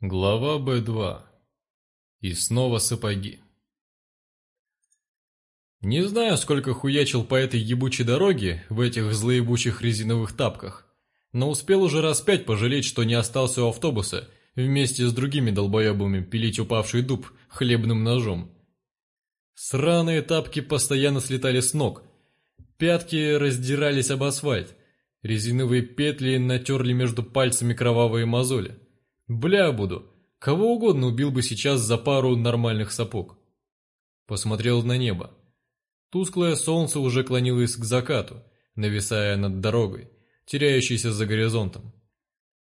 Глава Б2. И снова сапоги. Не знаю, сколько хуячил по этой ебучей дороге в этих злоебучих резиновых тапках, но успел уже раз пять пожалеть, что не остался у автобуса вместе с другими долбоебами пилить упавший дуб хлебным ножом. Сраные тапки постоянно слетали с ног, пятки раздирались об асфальт, резиновые петли натерли между пальцами кровавые мозоли. Бля буду, кого угодно убил бы сейчас за пару нормальных сапог. Посмотрел на небо. Тусклое солнце уже клонилось к закату, нависая над дорогой, теряющейся за горизонтом.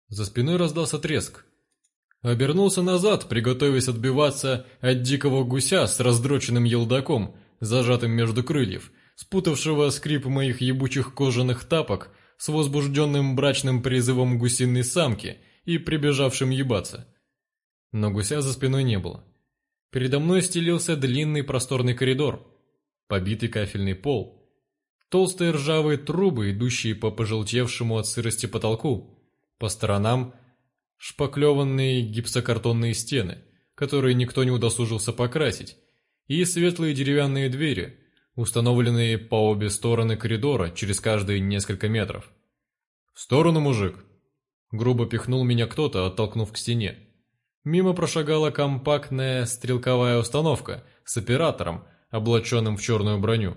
За спиной раздался треск. Обернулся назад, приготовясь отбиваться от дикого гуся с раздроченным елдаком, зажатым между крыльев, спутавшего скрип моих ебучих кожаных тапок с возбужденным брачным призывом гусиной самки — и прибежавшим ебаться. Но гуся за спиной не было. Передо мной стелился длинный просторный коридор, побитый кафельный пол, толстые ржавые трубы, идущие по пожелтевшему от сырости потолку, по сторонам шпаклеванные гипсокартонные стены, которые никто не удосужился покрасить, и светлые деревянные двери, установленные по обе стороны коридора через каждые несколько метров. «В сторону, мужик!» Грубо пихнул меня кто-то, оттолкнув к стене. Мимо прошагала компактная стрелковая установка с оператором, облаченным в черную броню.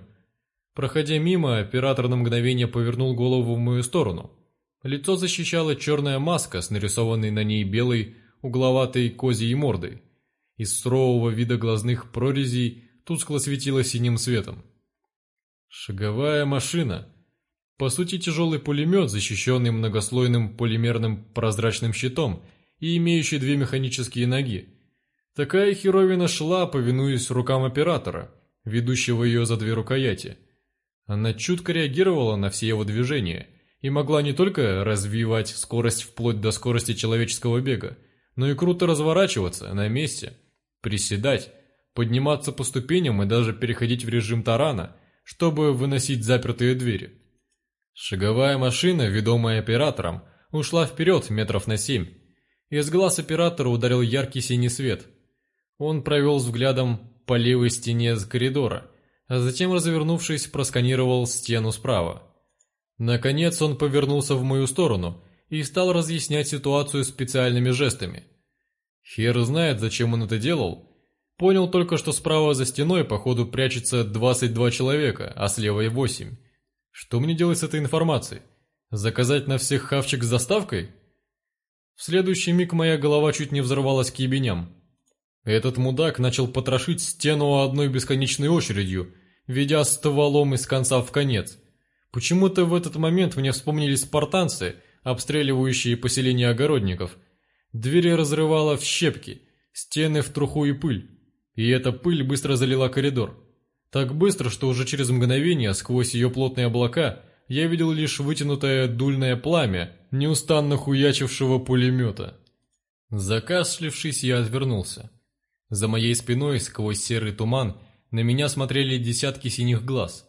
Проходя мимо, оператор на мгновение повернул голову в мою сторону. Лицо защищала черная маска с нарисованной на ней белой угловатой козьей мордой. Из сурового вида глазных прорезей тускло светило синим светом. «Шаговая машина», по сути, тяжелый пулемет, защищенный многослойным полимерным прозрачным щитом и имеющий две механические ноги. Такая херовина шла, повинуясь рукам оператора, ведущего ее за две рукояти. Она чутко реагировала на все его движения и могла не только развивать скорость вплоть до скорости человеческого бега, но и круто разворачиваться на месте, приседать, подниматься по ступеням и даже переходить в режим тарана, чтобы выносить запертые двери. Шаговая машина, ведомая оператором, ушла вперед метров на семь. Из глаз оператора ударил яркий синий свет. Он провел взглядом по левой стене коридора, а затем, развернувшись, просканировал стену справа. Наконец он повернулся в мою сторону и стал разъяснять ситуацию специальными жестами. Хер знает, зачем он это делал. Понял только, что справа за стеной, походу, прячется 22 человека, а слева и 8. Что мне делать с этой информацией? Заказать на всех хавчик с доставкой? В следующий миг моя голова чуть не взорвалась к ебеням. Этот мудак начал потрошить стену одной бесконечной очередью, ведя стволом из конца в конец. Почему-то в этот момент мне вспомнились спартанцы, обстреливающие поселение огородников. Двери разрывало в щепки, стены в труху и пыль. И эта пыль быстро залила коридор. Так быстро, что уже через мгновение сквозь ее плотные облака я видел лишь вытянутое дульное пламя неустанно хуячившего пулемета. Закашлившись, я отвернулся. За моей спиной, сквозь серый туман, на меня смотрели десятки синих глаз.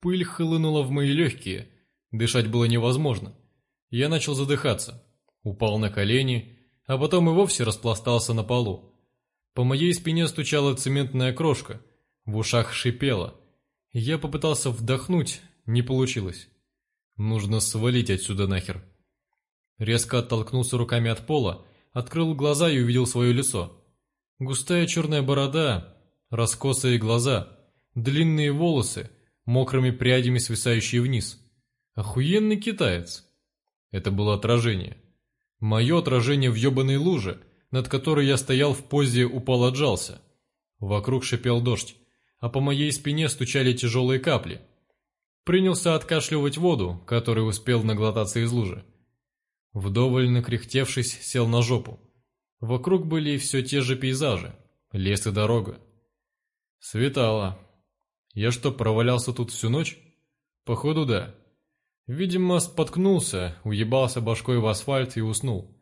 Пыль хлынула в мои легкие, дышать было невозможно. Я начал задыхаться, упал на колени, а потом и вовсе распластался на полу. По моей спине стучала цементная крошка — в ушах шипело. Я попытался вдохнуть, не получилось. Нужно свалить отсюда нахер. Резко оттолкнулся руками от пола, открыл глаза и увидел свое лицо. Густая черная борода, раскосые глаза, длинные волосы, мокрыми прядями свисающие вниз. Охуенный китаец. Это было отражение. Мое отражение в ебаной луже, над которой я стоял в позе упал-отжался. Вокруг шипел дождь а по моей спине стучали тяжелые капли. Принялся откашливать воду, которой успел наглотаться из лужи. Вдоволь накряхтевшись, сел на жопу. Вокруг были все те же пейзажи, лес и дорога. Светало. Я что, провалялся тут всю ночь? Походу, да. Видимо, споткнулся, уебался башкой в асфальт и уснул.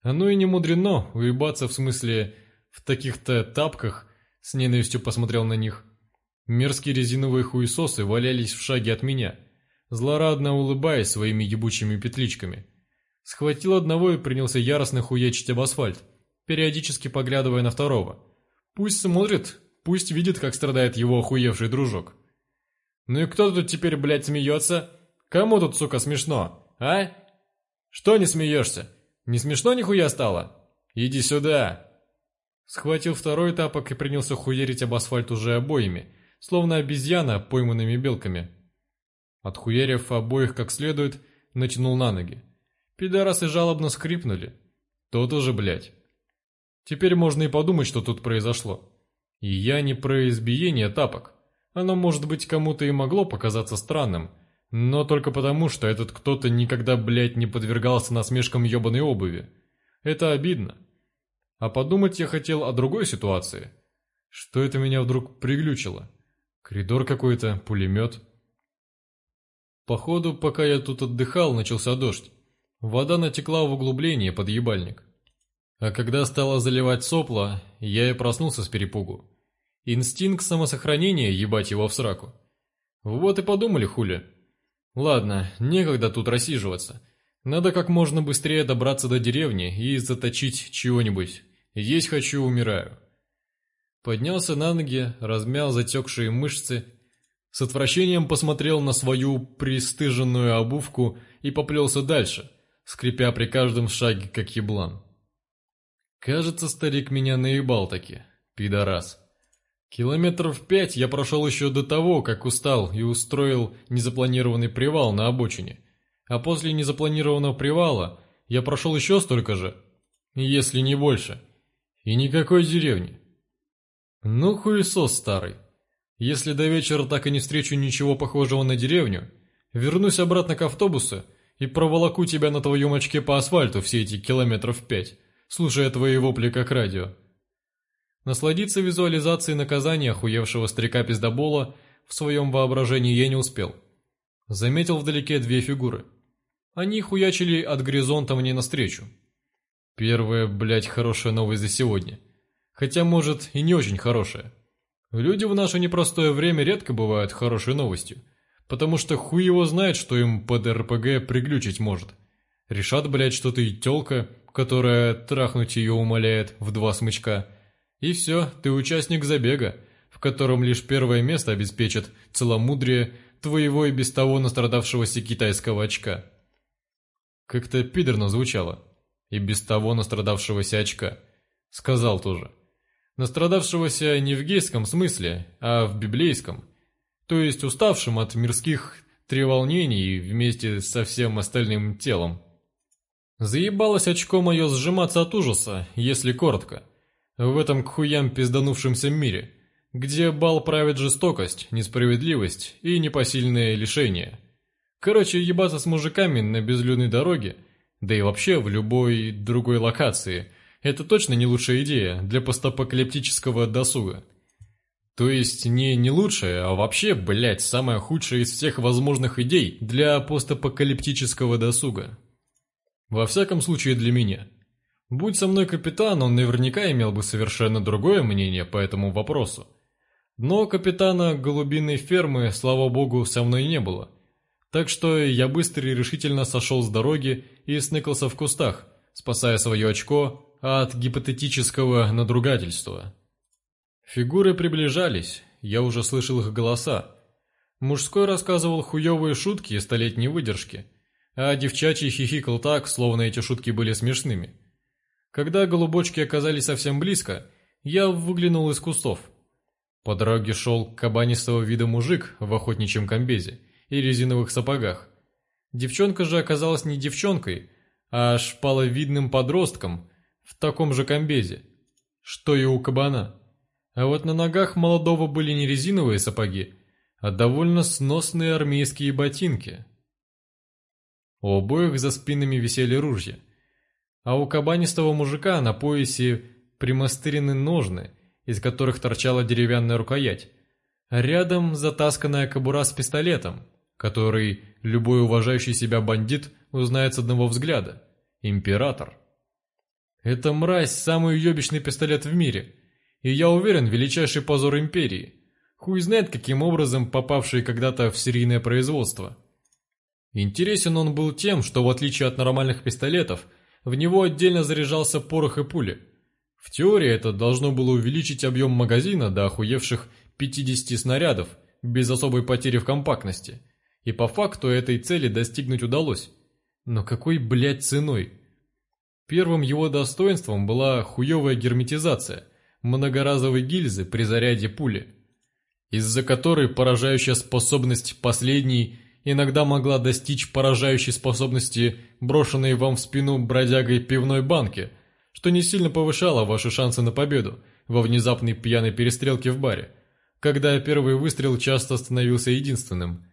Оно и не мудрено, уебаться в смысле в таких-то тапках, с ненавистью посмотрел на них. Мерзкий резиновый хуесосы валялись в шаге от меня, злорадно улыбаясь своими ебучими петличками. Схватил одного и принялся яростно хуечить об асфальт, периодически поглядывая на второго. Пусть смотрит, пусть видит, как страдает его охуевший дружок. Ну и кто тут теперь, блядь, смеется? Кому тут, сука, смешно, а? Что не смеешься? Не смешно нихуя стало? Иди сюда!» Схватил второй тапок и принялся хуерить об асфальт уже обоими – словно обезьяна, пойманными белками. Отхуярив обоих как следует, натянул на ноги. Пидорасы жалобно скрипнули. Тот тоже, блядь. Теперь можно и подумать, что тут произошло. И я не про избиение тапок. Оно, может быть, кому-то и могло показаться странным, но только потому, что этот кто-то никогда, блядь, не подвергался насмешкам ёбаной обуви. Это обидно. А подумать я хотел о другой ситуации. Что это меня вдруг приглючило? Коридор какой-то, пулемет. Походу, пока я тут отдыхал, начался дождь. Вода натекла в углубление под ебальник. А когда стала заливать сопла, я и проснулся с перепугу. Инстинкт самосохранения ебать его в сраку. Вот и подумали хули. Ладно, некогда тут рассиживаться. Надо как можно быстрее добраться до деревни и заточить чего-нибудь. Есть хочу, умираю поднялся на ноги, размял затекшие мышцы, с отвращением посмотрел на свою пристыженную обувку и поплелся дальше, скрипя при каждом шаге, как еблан. Кажется, старик меня наебал таки, пидорас. Километров пять я прошел еще до того, как устал и устроил незапланированный привал на обочине. А после незапланированного привала я прошел еще столько же, если не больше. И никакой деревни. «Ну хуесос старый! Если до вечера так и не встречу ничего похожего на деревню, вернусь обратно к автобусу и проволоку тебя на твоем очке по асфальту все эти километров пять, слушая твои вопли как радио». Насладиться визуализацией наказания охуевшего старика пиздобола в своем воображении я не успел. Заметил вдалеке две фигуры. Они хуячили от горизонта мне навстречу. Первая, блядь, хорошая новость за сегодня. Хотя, может, и не очень хорошая. Люди в наше непростое время редко бывают хорошей новостью, потому что хуй его знает, что им под РПГ приглючить может. Решат, блядь, что ты тёлка, которая трахнуть её умоляет в два смычка. И всё, ты участник забега, в котором лишь первое место обеспечит целомудрие твоего и без того настрадавшегося китайского очка. Как-то пидорно звучало. И без того настрадавшегося очка. Сказал тоже настрадавшегося не в гейском смысле, а в библейском, то есть уставшим от мирских треволнений вместе со всем остальным телом. Заебалось очко мое сжиматься от ужаса, если коротко, в этом к хуям пизданувшемся мире, где бал правит жестокость, несправедливость и непосильное лишение. Короче, ебаться с мужиками на безлюдной дороге, да и вообще в любой другой локации – это точно не лучшая идея для постапокалиптического досуга. То есть не не лучшая, а вообще, блядь, самая худшая из всех возможных идей для постапокалиптического досуга. Во всяком случае для меня. Будь со мной капитан, он наверняка имел бы совершенно другое мнение по этому вопросу. Но капитана голубиной фермы, слава богу, со мной не было. Так что я быстро и решительно сошел с дороги и сныкался в кустах, спасая свое очко от гипотетического надругательства. Фигуры приближались, я уже слышал их голоса. Мужской рассказывал хуёвые шутки и столетние выдержки, а девчачий хихикал так, словно эти шутки были смешными. Когда голубочки оказались совсем близко, я выглянул из кустов. По дороге шел кабанистого вида мужик в охотничьем комбезе и резиновых сапогах. Девчонка же оказалась не девчонкой, а шпаловидным подростком в таком же комбезе, что и у кабана. А вот на ногах молодого были не резиновые сапоги, а довольно сносные армейские ботинки. У обоих за спинами висели ружья, а у кабанистого мужика на поясе примастырены ножны, из которых торчала деревянная рукоять, рядом затасканная кобура с пистолетом, который любой уважающий себя бандит узнает с одного взгляда. Император. Эта мразь – самый уебищный пистолет в мире. И я уверен, величайший позор империи. Хуй знает, каким образом попавший когда-то в серийное производство. Интересен он был тем, что в отличие от нормальных пистолетов, в него отдельно заряжался порох и пули. В теории это должно было увеличить объем магазина до охуевших 50 снарядов, без особой потери в компактности. И по факту этой цели достигнуть удалось. Но какой, блядь, ценой? Первым его достоинством была хуевая герметизация многоразовой гильзы при заряде пули, из-за которой поражающая способность последней иногда могла достичь поражающей способности, брошенной вам в спину бродягой пивной банки, что не сильно повышало ваши шансы на победу во внезапной пьяной перестрелке в баре, когда первый выстрел часто становился единственным.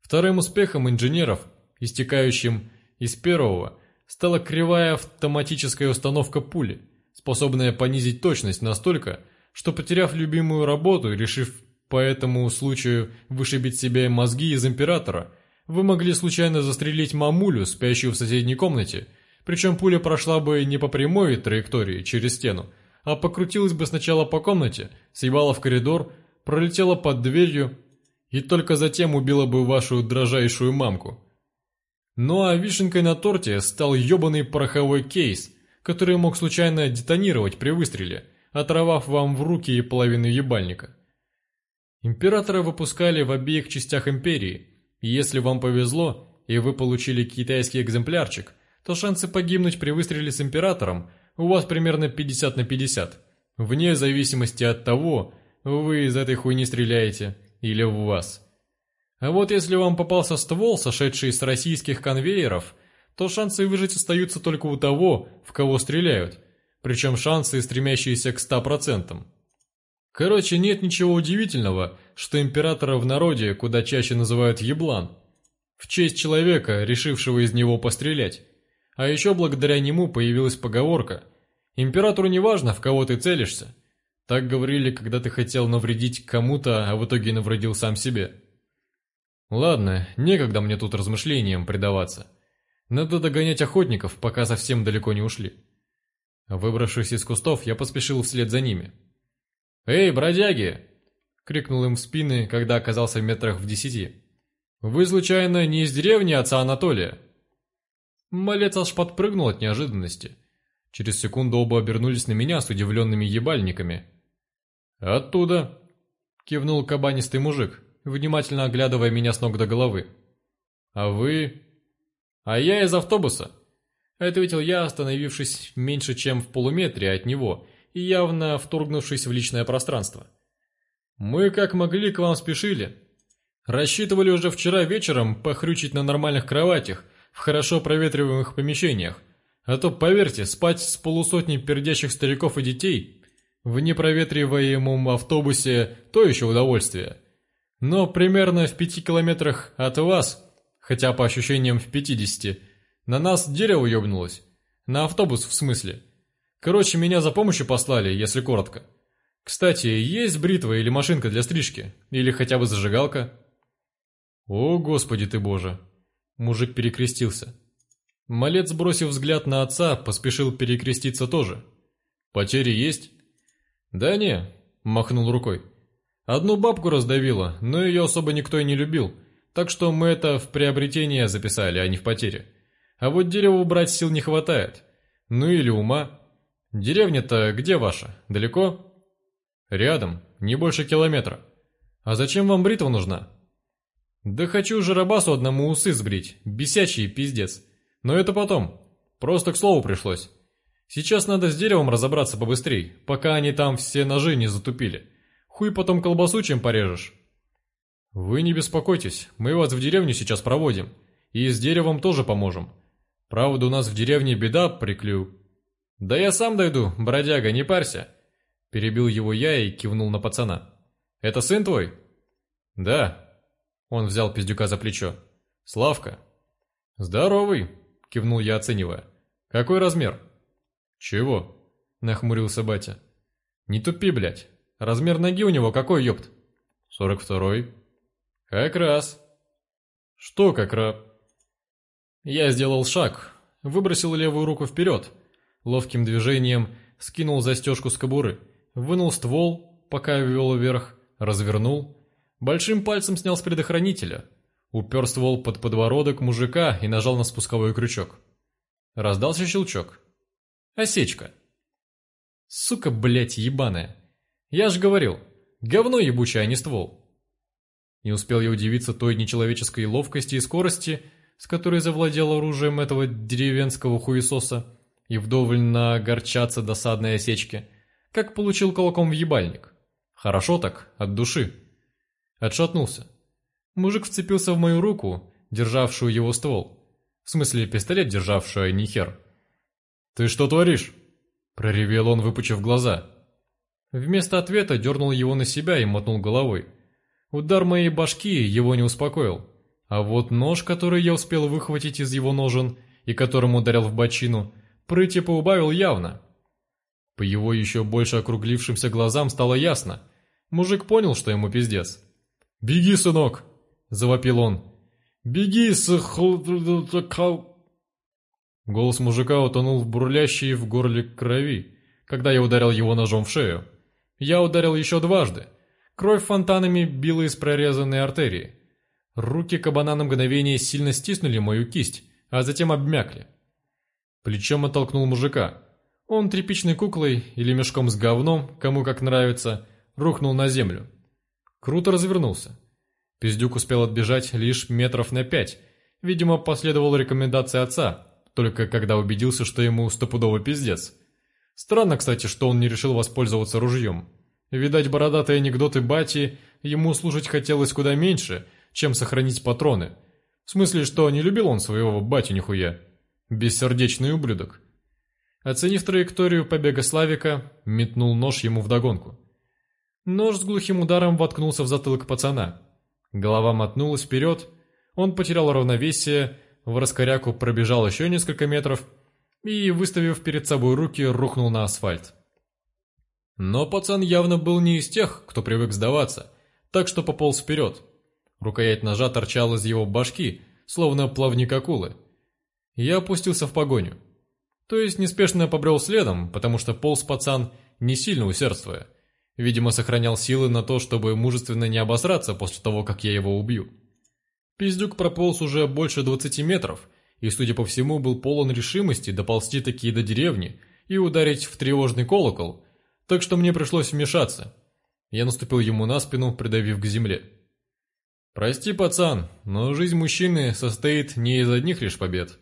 Вторым успехом инженеров, истекающим из первого – стала кривая автоматическая установка пули, способная понизить точность настолько, что потеряв любимую работу и решив по этому случаю вышибить себе мозги из императора, вы могли случайно застрелить мамулю, спящую в соседней комнате, причем пуля прошла бы не по прямой траектории через стену, а покрутилась бы сначала по комнате, съебала в коридор, пролетела под дверью и только затем убила бы вашу дрожайшую мамку. Ну а вишенкой на торте стал ебаный пороховой кейс, который мог случайно детонировать при выстреле, оторвав вам в руки и половину ебальника. Императора выпускали в обеих частях империи, и если вам повезло, и вы получили китайский экземплярчик, то шансы погибнуть при выстреле с императором у вас примерно 50 на 50, вне зависимости от того, вы из этой хуйни стреляете или в вас. А вот если вам попался ствол, сошедший с российских конвейеров, то шансы выжить остаются только у того, в кого стреляют, причем шансы, стремящиеся к 100%. Короче, нет ничего удивительного, что императора в народе куда чаще называют еблан, в честь человека, решившего из него пострелять. А еще благодаря нему появилась поговорка «Императору не важно, в кого ты целишься». Так говорили, когда ты хотел навредить кому-то, а в итоге навредил сам себе. Ладно, некогда мне тут размышлениям предаваться. Надо догонять охотников, пока совсем далеко не ушли. Выбравшись из кустов, я поспешил вслед за ними. «Эй, бродяги!» — крикнул им в спины, когда оказался в метрах в десяти. «Вы, случайно, не из деревни отца Анатолия?» Малец аж подпрыгнул от неожиданности. Через секунду оба обернулись на меня с удивленными ебальниками. «Оттуда!» — кивнул кабанистый мужик внимательно оглядывая меня с ног до головы. «А вы?» «А я из автобуса», — ответил я, остановившись меньше чем в полуметре от него и явно вторгнувшись в личное пространство. «Мы как могли к вам спешили. Рассчитывали уже вчера вечером похрючить на нормальных кроватях в хорошо проветриваемых помещениях, а то, поверьте, спать с полусотней пердящих стариков и детей в непроветриваемом автобусе – то еще удовольствие» но примерно в пяти километрах от вас, хотя по ощущениям в 50, на нас дерево ёбнулось. На автобус, в смысле. Короче, меня за помощью послали, если коротко. Кстати, есть бритва или машинка для стрижки? Или хотя бы зажигалка? О, господи ты боже! Мужик перекрестился. Малец, бросив взгляд на отца, поспешил перекреститься тоже. «Потери есть?» «Да не», — махнул рукой. Одну бабку раздавила, но ее особо никто и не любил, так что мы это в приобретение записали, а не в потере. А вот дерево убрать сил не хватает. Ну или ума. Деревня-то где ваша? Далеко? Рядом, не больше километра. А зачем вам бритва нужна? Да хочу жарабасу одному усы сбрить, бесячий пиздец. Но это потом. Просто к слову пришлось. Сейчас надо с деревом разобраться побыстрей, пока они там все ножи не затупили. Хуй потом колбасу чем порежешь. Вы не беспокойтесь, мы вас в деревню сейчас проводим. И с деревом тоже поможем. Правда, у нас в деревне беда, приклю. Да я сам дойду, бродяга, не парься. Перебил его я и кивнул на пацана. Это сын твой? Да. Он взял пиздюка за плечо. Славка. Здоровый, кивнул я, оценивая. Какой размер? Чего? Нахмурился батя. Не тупи, блядь. Размер ноги у него какой, ёпт? Сорок второй. Как раз. Что как раз? Я сделал шаг, выбросил левую руку вперед, ловким движением скинул застежку с кобуры, вынул ствол, пока я ввел вверх, развернул, большим пальцем снял с предохранителя, упер ствол под подбородок мужика и нажал на спусковой крючок. Раздался щелчок. Осечка. Сука, блядь, ебаная. Я же говорил, говно ебучее, а не ствол. Не успел я удивиться той нечеловеческой ловкости и скорости, с которой завладел оружием этого деревенского хуесоса, и вдоволь нагорчаться досадной осечки, как получил кулаком в ебальник. Хорошо так, от души. Отшатнулся. Мужик вцепился в мою руку, державшую его ствол. В смысле, пистолет, державшую, а не хер. «Ты что творишь?» — проревел он, выпучив глаза. Вместо ответа дернул его на себя и мотнул головой. Удар моей башки его не успокоил. А вот нож, который я успел выхватить из его ножен и которым ударил в бочину, прыти поубавил явно. По его еще больше округлившимся глазам стало ясно. Мужик понял, что ему пиздец. «Беги, сынок!» – завопил он. «Беги, сых...» Голос мужика утонул в бурлящей в горле крови, когда я ударил его ножом в шею. Я ударил еще дважды. Кровь фонтанами била из прорезанной артерии. Руки кабана на мгновение сильно стиснули мою кисть, а затем обмякли. Плечом оттолкнул мужика. Он тряпичной куклой или мешком с говном, кому как нравится, рухнул на землю. Круто развернулся. Пиздюк успел отбежать лишь метров на пять. Видимо, последовала рекомендация отца, только когда убедился, что ему стопудово пиздец. Странно, кстати, что он не решил воспользоваться ружьем. Видать, бородатые анекдоты Бати ему слушать хотелось куда меньше, чем сохранить патроны. В смысле, что не любил он своего батю нихуя. Бессердечный ублюдок. Оценив траекторию побега Славика, метнул нож ему вдогонку. Нож с глухим ударом воткнулся в затылок пацана. Голова мотнулась вперед, он потерял равновесие, в раскоряку пробежал еще несколько метров и, выставив перед собой руки, рухнул на асфальт. Но пацан явно был не из тех, кто привык сдаваться, так что пополз вперед. Рукоять ножа торчала из его башки, словно плавник акулы. Я опустился в погоню. То есть неспешно побрел следом, потому что полз пацан не сильно усердствуя. Видимо, сохранял силы на то, чтобы мужественно не обосраться после того, как я его убью. Пиздюк прополз уже больше 20 метров, и, судя по всему, был полон решимости доползти такие до деревни и ударить в тревожный колокол, так что мне пришлось вмешаться. Я наступил ему на спину, придавив к земле. «Прости, пацан, но жизнь мужчины состоит не из одних лишь побед».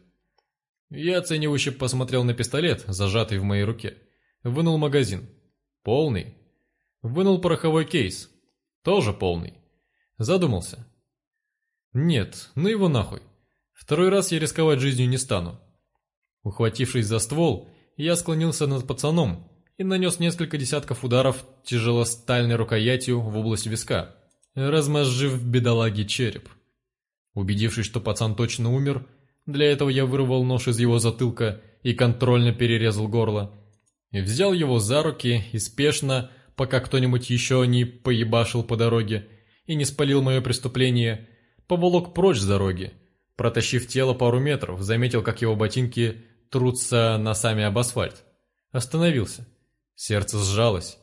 Я оценивающе посмотрел на пистолет, зажатый в моей руке. Вынул магазин. Полный. Вынул пороховой кейс. Тоже полный. Задумался. Нет, ну его нахуй. Второй раз я рисковать жизнью не стану. Ухватившись за ствол, я склонился над пацаном, и нанес несколько десятков ударов тяжелостальной рукоятью в область виска, размозжив бедолаги череп. Убедившись, что пацан точно умер, для этого я вырвал нож из его затылка и контрольно перерезал горло. Взял его за руки и спешно, пока кто-нибудь еще не поебашил по дороге и не спалил мое преступление, поволок прочь с дороги. Протащив тело пару метров, заметил, как его ботинки трутся носами об асфальт. Остановился Сердце сжалось.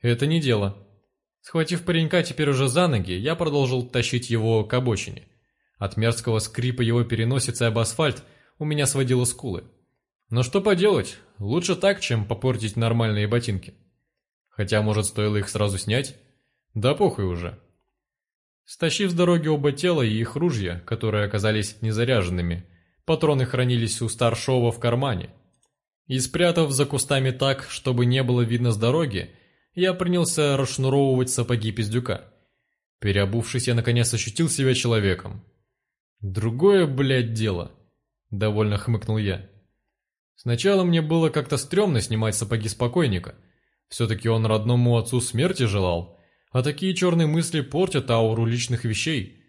Это не дело. Схватив паренька теперь уже за ноги, я продолжил тащить его к обочине. От мерзкого скрипа его переносицы об асфальт у меня сводило скулы. Но что поделать, лучше так, чем попортить нормальные ботинки. Хотя, может, стоило их сразу снять? Да похуй уже. Стащив с дороги оба тела и их ружья, которые оказались незаряженными, патроны хранились у старшего в кармане – и спрятав за кустами так, чтобы не было видно с дороги, я принялся расшнуровывать сапоги пиздюка. Переобувшись, я наконец ощутил себя человеком. «Другое, блядь, дело!» — довольно хмыкнул я. Сначала мне было как-то стрёмно снимать сапоги спокойника. Все-таки он родному отцу смерти желал, а такие черные мысли портят ауру личных вещей.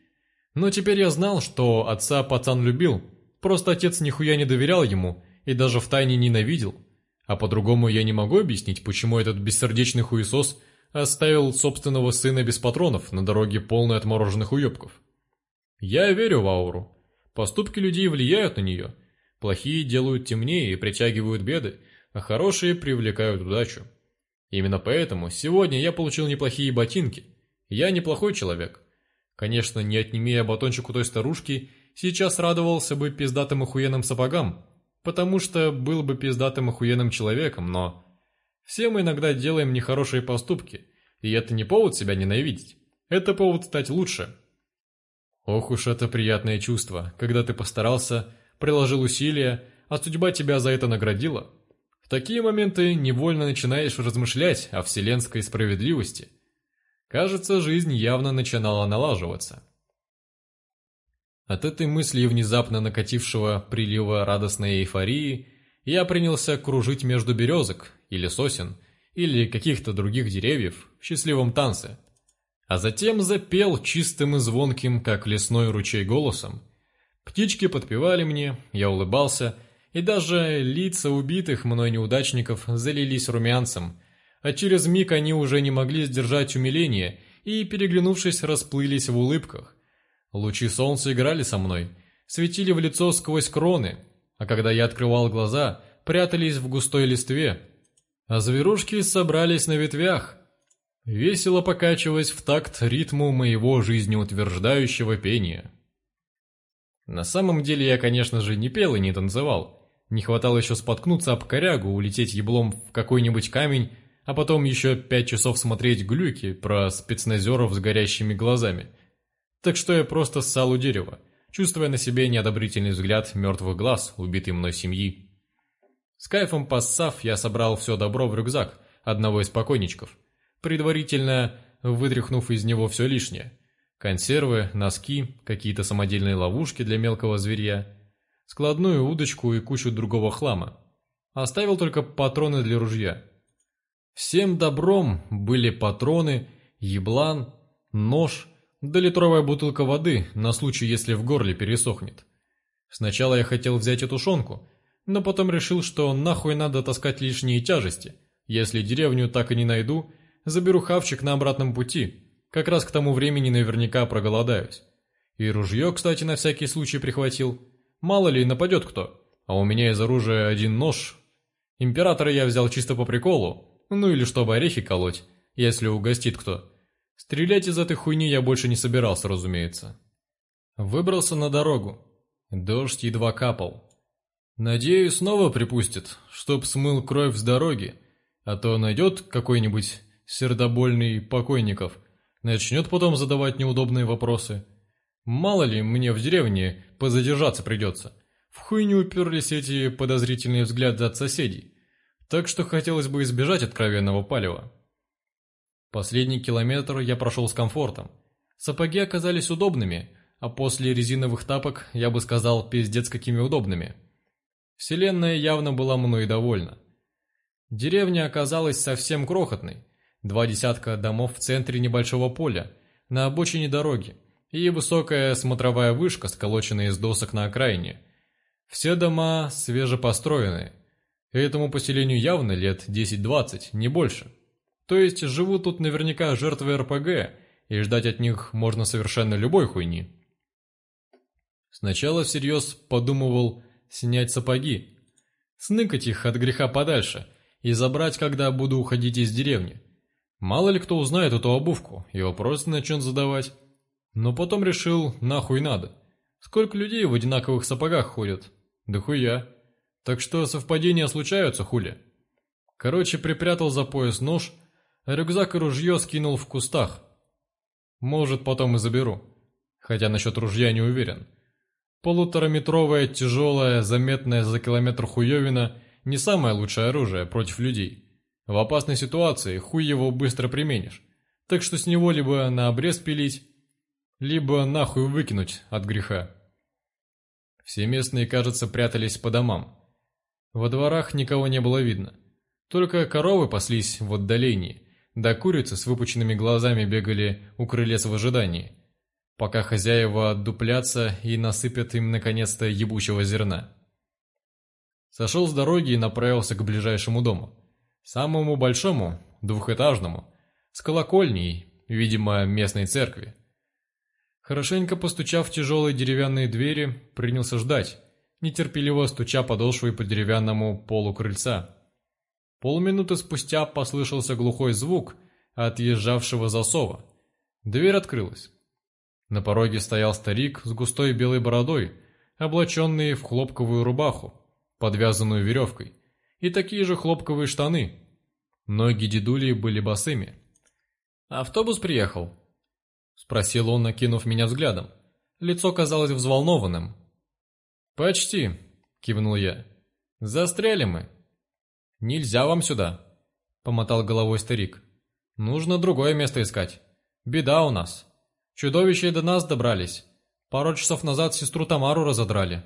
Но теперь я знал, что отца пацан любил, просто отец нихуя не доверял ему — и даже втайне ненавидел. А по-другому я не могу объяснить, почему этот бессердечный хуесос оставил собственного сына без патронов на дороге полной отмороженных уебков. Я верю в ауру. Поступки людей влияют на нее. Плохие делают темнее и притягивают беды, а хорошие привлекают удачу. Именно поэтому сегодня я получил неплохие ботинки. Я неплохой человек. Конечно, не отними я батончику той старушки, сейчас радовался бы пиздатым охуенным сапогам, потому что был бы пиздатым охуенным человеком, но... Все мы иногда делаем нехорошие поступки, и это не повод себя ненавидеть. Это повод стать лучше. Ох уж это приятное чувство, когда ты постарался, приложил усилия, а судьба тебя за это наградила. В такие моменты невольно начинаешь размышлять о вселенской справедливости. Кажется, жизнь явно начинала налаживаться. А От этой мысли и внезапно накатившего прилива радостной эйфории я принялся кружить между березок или сосен или каких-то других деревьев в счастливом танце, а затем запел чистым и звонким, как лесной ручей, голосом. Птички подпевали мне, я улыбался, и даже лица убитых мной неудачников залились румянцем, а через миг они уже не могли сдержать умиление и, переглянувшись, расплылись в улыбках. Лучи солнца играли со мной, светили в лицо сквозь кроны, а когда я открывал глаза, прятались в густой листве. А зверушки собрались на ветвях, весело покачиваясь в такт ритму моего жизнеутверждающего пения. На самом деле я, конечно же, не пел и не танцевал. Не хватало еще споткнуться об корягу, улететь еблом в какой-нибудь камень, а потом еще пять часов смотреть глюки про спецназеров с горящими глазами – так что я просто ссал у дерева, чувствуя на себе неодобрительный взгляд мертвых глаз убитой мной семьи. С кайфом поссав, я собрал все добро в рюкзак одного из покойничков, предварительно вытряхнув из него все лишнее. Консервы, носки, какие-то самодельные ловушки для мелкого зверья, складную удочку и кучу другого хлама. Оставил только патроны для ружья. Всем добром были патроны, еблан, нож – да литровая бутылка воды, на случай, если в горле пересохнет. Сначала я хотел взять эту шонку, но потом решил, что нахуй надо таскать лишние тяжести. Если деревню так и не найду, заберу хавчик на обратном пути. Как раз к тому времени наверняка проголодаюсь. И ружье, кстати, на всякий случай прихватил. Мало ли, нападет кто. А у меня из оружия один нож. Императора я взял чисто по приколу. Ну или чтобы орехи колоть, если угостит кто. Стрелять из этой хуйни я больше не собирался, разумеется. Выбрался на дорогу. Дождь едва капал. Надеюсь, снова припустит, чтоб смыл кровь с дороги, а то найдет какой-нибудь сердобольный покойников, начнет потом задавать неудобные вопросы. Мало ли, мне в деревне позадержаться придется. В хуйню уперлись эти подозрительные взгляды от соседей, так что хотелось бы избежать откровенного палева. Последний километр я прошел с комфортом. Сапоги оказались удобными, а после резиновых тапок я бы сказал пиздец какими удобными. Вселенная явно была мной довольна. Деревня оказалась совсем крохотной. Два десятка домов в центре небольшого поля, на обочине дороги, и высокая смотровая вышка, сколоченная из досок на окраине. Все дома свежепостроенные. Этому поселению явно лет 10-20, не больше. То есть живут тут наверняка жертвы РПГ, и ждать от них можно совершенно любой хуйни. Сначала всерьез подумывал снять сапоги, сныкать их от греха подальше и забрать, когда буду уходить из деревни. Мало ли кто узнает эту обувку и вопросы начнет задавать. Но потом решил, нахуй надо. Сколько людей в одинаковых сапогах ходят? Да хуя. Так что совпадения случаются, хули. Короче, припрятал за пояс нож Рюкзак и ружье скинул в кустах. Может, потом и заберу. Хотя насчет ружья не уверен. Полутораметровая, тяжелая, заметная за километр хуевина не самое лучшее оружие против людей. В опасной ситуации хуй его быстро применишь. Так что с него либо на обрез пилить, либо нахуй выкинуть от греха. Все местные, кажется, прятались по домам. Во дворах никого не было видно. Только коровы паслись в отдалении да курицы с выпученными глазами бегали у крылец в ожидании, пока хозяева отдуплятся и насыпят им наконец-то ебучего зерна. Сошел с дороги и направился к ближайшему дому. Самому большому, двухэтажному, с колокольней, видимо, местной церкви. Хорошенько постучав в тяжелые деревянные двери, принялся ждать, нетерпеливо стуча подошвой по деревянному полу крыльца. Полминуты спустя послышался глухой звук отъезжавшего засова. Дверь открылась. На пороге стоял старик с густой белой бородой, облаченный в хлопковую рубаху, подвязанную веревкой, и такие же хлопковые штаны. Ноги дедули были босыми. «Автобус приехал?» — спросил он, накинув меня взглядом. Лицо казалось взволнованным. «Почти», — кивнул я. «Застряли мы. Нельзя вам сюда!» — помотал головой старик. «Нужно другое место искать. Беда у нас. Чудовища и до нас добрались. Пару часов назад сестру Тамару разодрали».